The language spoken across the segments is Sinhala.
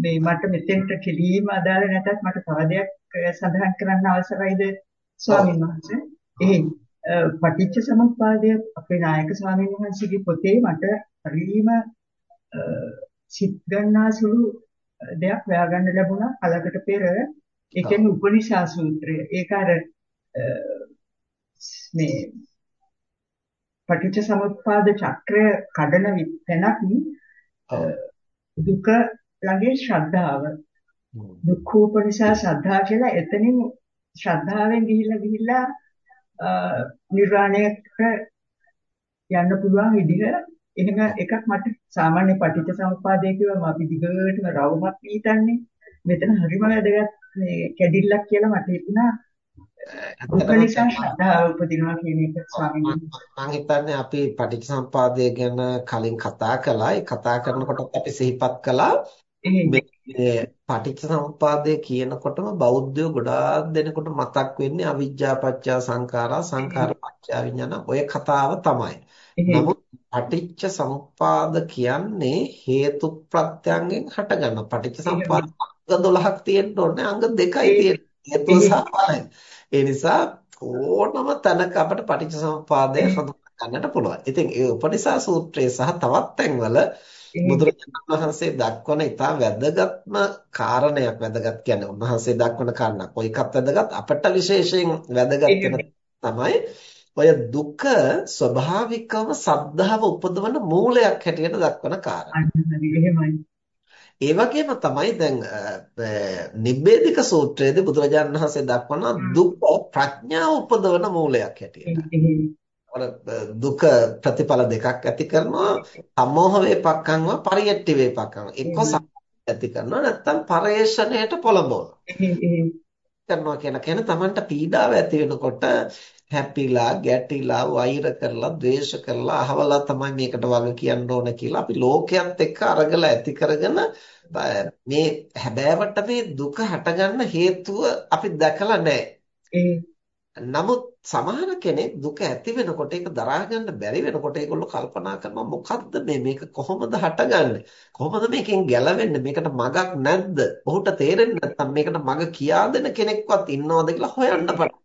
මේ මට මෙතෙන්ට කෙලීම අදාළ නැතත් මට තව දෙයක් සඳහන් කරන්න අවසරයිද ස්වාමීන් වහන්සේ? එහේ පටිච්ච සමුප්පාදය අපේ නායක ස්වාමීන් වහන්සේගේ පොතේ මට හරිම සිත් ගන්නාසුළු දෙයක් හොයාගන්න ලැබුණා කලකට පෙර ඒ කියන්නේ උපනිෂා සූත්‍රය. ඒක අර මේ පටිච්ච සමුප්පාද චක්‍රය කඩන තැනක් දුක ළඟේ ශ්‍රද්ධාව. දුක්ඛෝපනිෂා ශ්‍රද්ධා කියලා එතනින් ශ්‍රද්ධාවෙන් ගිහිල්ලා ගිහිල්ලා නිර්වාණයට යන්න පුළුවන් විදිහ එහෙම එකක් මට සාමාන්‍ය පටිච්ච සමුප්පාදය කියවම අපි දිගටම රවුමක් පීතන්නේ මෙතන හරිම වැදගත් මේ කැඩිල්ලක් කියලා මට හිතුණා. දුක නිසා ශ්‍රද්ධාව උපදිනවා කියන එක ස්වාමීන් මම හිතන්නේ අපි පටිච්චසමුපාදය ගැන කලින් කතා කළා. ඒ කතා කරනකොටත් අපි සිහිපත් කළා මේ පටිච්චසමුපාදය කියනකොටම බෞද්ධයෝ ගොඩාක් දෙනෙකුට මතක් වෙන්නේ අවිජ්ජා පත්‍ය සංඛාරා සංඛාර පත්‍ය විඥාන ඔය කතාව තමයි. නමුත් පටිච්ච සමුප්පාද කියන්නේ හේතු ප්‍රත්‍යයෙන් හටගන්න. පටිච්ච සමුප්පාද අංග 12ක් තියෙන්න ඕනේ. අංග දෙකයි තියෙන්නේ. හේතුව සහ ඵලය. ඒ නිසා ඕනම තැනක අපිට පටිච්ච සමුප්පාදය හඳුනා ගන්නට පුළුවන්. ඉතින් ඒ උපනිෂා සූත්‍රයේ සහ තවත් තැන්වල බුදුරජාණන් වහන්සේ දක්වන ඉතා වැදගත්ම කාරණයක් වැදගත් කියන්නේ උන්වහන්සේ දක්වන කාරණා කොයිකත් වැදගත්. අපට විශේෂයෙන් වැදගත් තමයි ඔය දුක ස්වභාවිකව සද්ධාව උපදවන මූලයක් හැටියට දක්වන කාරණා. ඒ වගේම තමයි දැන් නිබ්බේධික සූත්‍රයේදී බුදුරජාණන් වහන්සේ දක්වන දුක ප්‍රඥාව උපදවන මූලයක් හැටියට. දුක ප්‍රතිඵල දෙකක් ඇති කරනවා සමෝහ වේපක්ඛංව පරියට්ටි වේපක්ඛංව එක්ක ඇති කරනවා නැත්නම් පරේෂණයට පොළඹවනවා. කරනවා කියන කෙන තමන්ට පීඩාව ඇති වෙනකොට හැපිලා ගැටිලා වෛර කරලා ද්වේෂ කරලා අහවලා තමයි මේකට වග කියන්න ඕන කියලා අපි ලෝකයේත් එක්ක අරගල ඇති කරගෙන මේ හැබෑවට මේ දුක හටගන්න හේතුව අපි දැකලා නැහැ. නමුත් සමහර කෙනෙක් දුක ඇති වෙනකොට ඒක දරා ගන්න බැරි වෙනකොට ඒගොල්ලෝ කල්පනා කරනවා මොකද්ද මේ? මේක කොහොමද හටගන්නේ? කොහොමද මේකෙන් ගැලවෙන්නේ? මේකට මගක් නැද්ද? ඔහුට තේරෙන්නේ නැත්නම් මේකට මග කියා දෙන කෙනෙක්වත් ඉන්නවද කියලා හොයන්න පටන්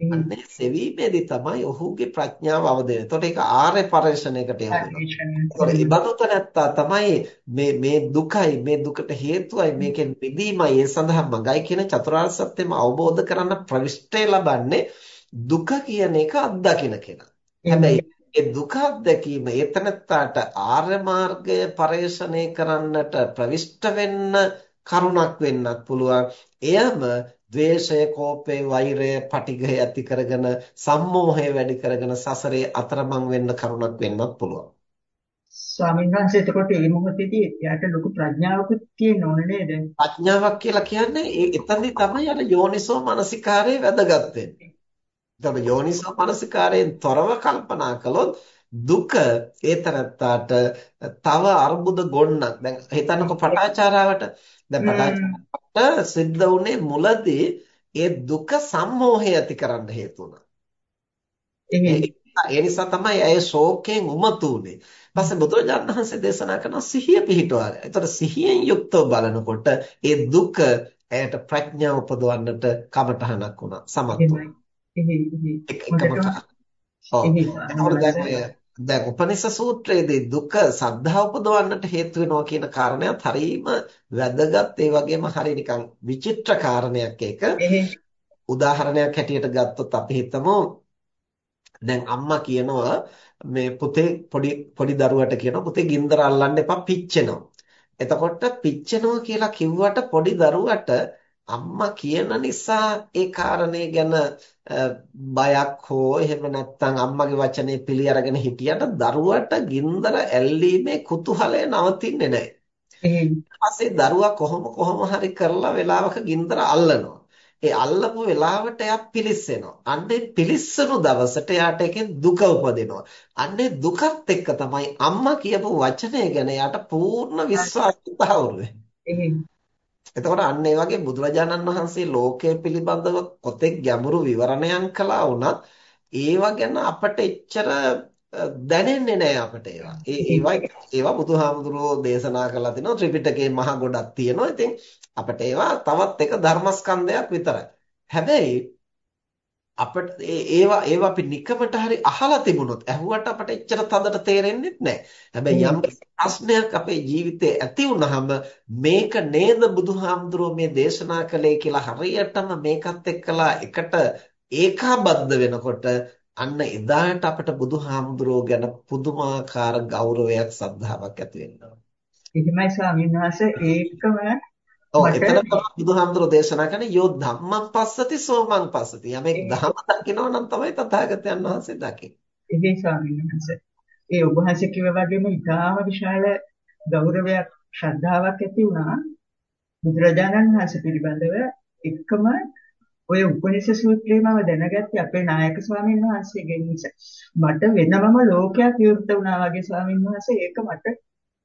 අන්නේ සෙවීමේදී තමයි ඔහුගේ ප්‍රඥාව අවදි වෙන්නේ. එතකොට ඒක ආර්ය පරිශ්‍රණයකට යොමු වෙනවා. ඒකට ඉබඳුත නැත්තා තමයි මේ මේ දුකයි මේ දුකට හේතුවයි මේකෙන් මිදීමයි ඒ සඳහා මගයි කියන චතුරාර්ය සත්‍යම අවබෝධ කරන්න ප්‍රවිෂ්ඨය ලබන්නේ දුක කියන එක අත්දකින්න කෙනා. හැබැයි ඒ දුක අත්දැකීම ඒතනත්තාට ආර්ය මාර්ගය පරිශ්‍රණය කරන්නට ප්‍රවිෂ්ඨ වෙන්න කරුණක් වෙන්නත් පුළුවන්. එයම ද්වේෂය, කෝපය, වෛරය, පටිඝය ඇති කරගෙන සම්මෝහය වැඩි කරගෙන සසරේ අතරමං වෙන්න කරුණක් වෙන්නත් පුළුවන්. ස්වාමීන් වහන්සේ එතකොට මේ මොහොතේදී එයාට ලොකු ප්‍රඥාවකුත් තියෙන්න ඕන නේද? ප්‍රඥාවක් කියලා කියන්නේ ඒ එතනදී තමයි අර යෝනිසෝ මනසිකාරයේ වැදගත් වෙන්නේ. එතකොට යෝනිසෝ මනසිකාරයෙන් තොරව කල්පනා කළොත් දුක ඒතරත්තාට තව අර්බුද ගොන්නක්. දැන් හිතන්නකො පටාචාරාවට දැන් පටාචාරාවට සිද්ධ වුණේ මුලදී ඒ දුක සම්මෝහය ඇති කරන්න හේතු වුණා. ඒ නිසා තමයි ඇය ශෝකයෙන් උමතු උනේ. පස්සේ බුදුරජාණන් වහන්සේ දේශනා කරන සිහිය පිහිටුවා. ඒතර සිහියෙන් යුක්තව බලනකොට ඒ දුක ඇයට ප්‍රඥාව උපදවන්නට කමටහනක් වුණා. සමත් වුණා. ඔව්. දැන් උපනිෂ සූත්‍රයේදී දුක සද්ධා උපදවන්නට හේතු වෙනවා කියන කාරණයත් හරීම වැදගත් ඒ වගේම හරි නිකන් විචිත්‍ර කාරණයක් ඒක. උදාහරණයක් හැටියට ගත්තොත් අපි හිතමු දැන් අම්මා කියනවා මේ පුතේ පොඩි පොඩි දරුවට කියනවා පුතේ ගින්දර අල්ලන්න එපා පිච්චෙනවා. එතකොට පිච්චෙනවා කියලා කිව්වට පොඩි දරුවට අම්මා කියන නිසා ඒ කාරණේ ගැන බයක් හෝ එහෙම නැත්නම් අම්මගේ වචනේ පිළි අරගෙන හිටියට දරුවට ගින්දර ඇල්ලීමේ කුතුහලය නවතින්නේ නැහැ. ඊපස්සේ දරුවා කොහොම කොහොම හරි කරලා වෙලාවක ගින්දර අල්ලනවා. ඒ අල්ලපු වෙලාවට එයා පිලිස්සෙනවා. අන්නේ පිලිස්සුණු දවසට එයාට එකෙන් දුක උපදිනවා. අන්නේ දුකත් එක්ක තමයි අම්මා කියපු වචනය ගැන එයාට පූර්ණ විශ්වාසය තහවුරු වෙන්නේ. එතකොට අන්න ඒ වගේ බුදුරජාණන් වහන්සේ ලෝකය පිළිබඳව කොතෙක් ගැඹුරු විවරණයන් කළා වුණත් ඒව ගැන අපට එච්චර දැනෙන්නේ නැහැ අපිට ඒවා. ඒ ඒවා ඒවා බුදුහාමුදුරුවෝ දේශනා කළා තිනවා ත්‍රිපිටකේ මහ ගොඩක් තියෙනවා. ඉතින් අපිට ඒවා තවත් එක ධර්මස්කන්ධයක් විතරයි. හැබැයි අපිට ඒවා ඒවා අපි නිකමට හරි අහලා තිබුණොත් ඇහුවට අපට එච්චර තදට තේරෙන්නේ නැහැ. හැබැයි යම් ප්‍රශ්නයක් අපේ ජීවිතේ ඇති වුනහම මේක නේද බුදුහාමුදුරුවෝ මේ දේශනා කළේ කියලා හරියටම මේකත් එක්කලා එකට ඒකාබද්ධ වෙනකොට අන්න එදාට අපිට බුදුහාමුදුරුවෝ ගැන පුදුමාකාර ගෞරවයක් සද්ධාාවක් ඇති වෙනවා. එහෙමයි ස්වාමීන් වහන්සේ ඒකම ඔව් එතන තමයි බුදුහාමුදුරුවෝ දේශනා කරන්නේ යෝ ධම්මං පස්සති සෝමං පස්සති. යමෙක් ධම්ම දකිනවා නම් තමයි තථාගතයන් වහන්සේ දකින්නේ. එහෙයි ස්වාමීන් වහන්සේ. ඒ ඔබ වහන්සේ කිව්වා වගේම ඊටාම විශාල ගෞරවයක් ශ්‍රද්ධාවක් ඇති වුණා බුදුරජාණන් වහන්සේ පිළිබඳව එකම ඔය උපනිෂ සූත්‍රේ මම දැනගත්තේ අපේ නායක ස්වාමීන් වහන්සේගෙන් නිසා. මට වෙනමම ලෝකයක් විවෘත වුණා වගේ ස්වාමීන් වහන්සේ ඒක මට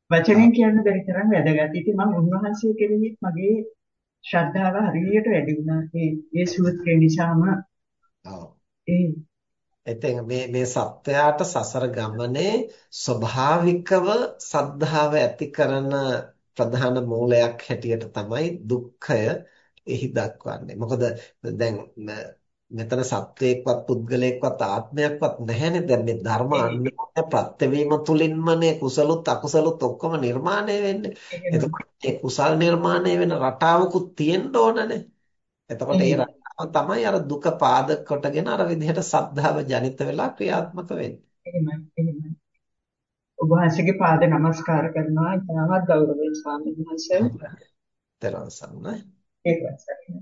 වචනෙන් කියන්න බැරි තරම් වැදගත්. ඉතින් මම උන්වහන්සේ කෙරෙහි මගේ ශ්‍රද්ධාව හරියට වැඩි වුණා. ඒ ඒ සූත්‍රේ නිසාම ඔව්. ඒ එතෙන් මේ මේ සත්‍යයට සසර ගමනේ ස්වභාවිකව සද්ධාව ඇති කරන ප්‍රධාන මූලයක් හැටියට තමයි දුක්ඛය එහි දක්වන්නේ. මොකද දැන් මෙතන සත්වයක්වත් පුද්ගලයෙක්වත් ආත්මයක්වත් නැහැනේ. දැන් මේ ධර්ම අන්‍යෝන්‍ය ප්‍රත්‍යවීම තුලින්මනේ කුසලුත් අකුසලුත් ඔක්කොම නිර්මාණය වෙන්නේ. එතකොට මේ කුසල් නිර්මාණය වෙන රටාවකුත් තියෙන්න ඕනනේ. එතකොට ඒ රටාව තමයි අර දුක පාදක කොටගෙන අර විදිහට සද්ධාව ජනිත වෙලා ක්‍රියාත්මක වෙන්නේ. එහෙමයි එහෙමයි. ඔබ වහන්සේගේ පාද නමස්කාර කරනවා. ඉතාමත් ගෞරවයෙන් ස්වාමීන් වහන්සේ. තරවසන්න. ඒක සැකයි.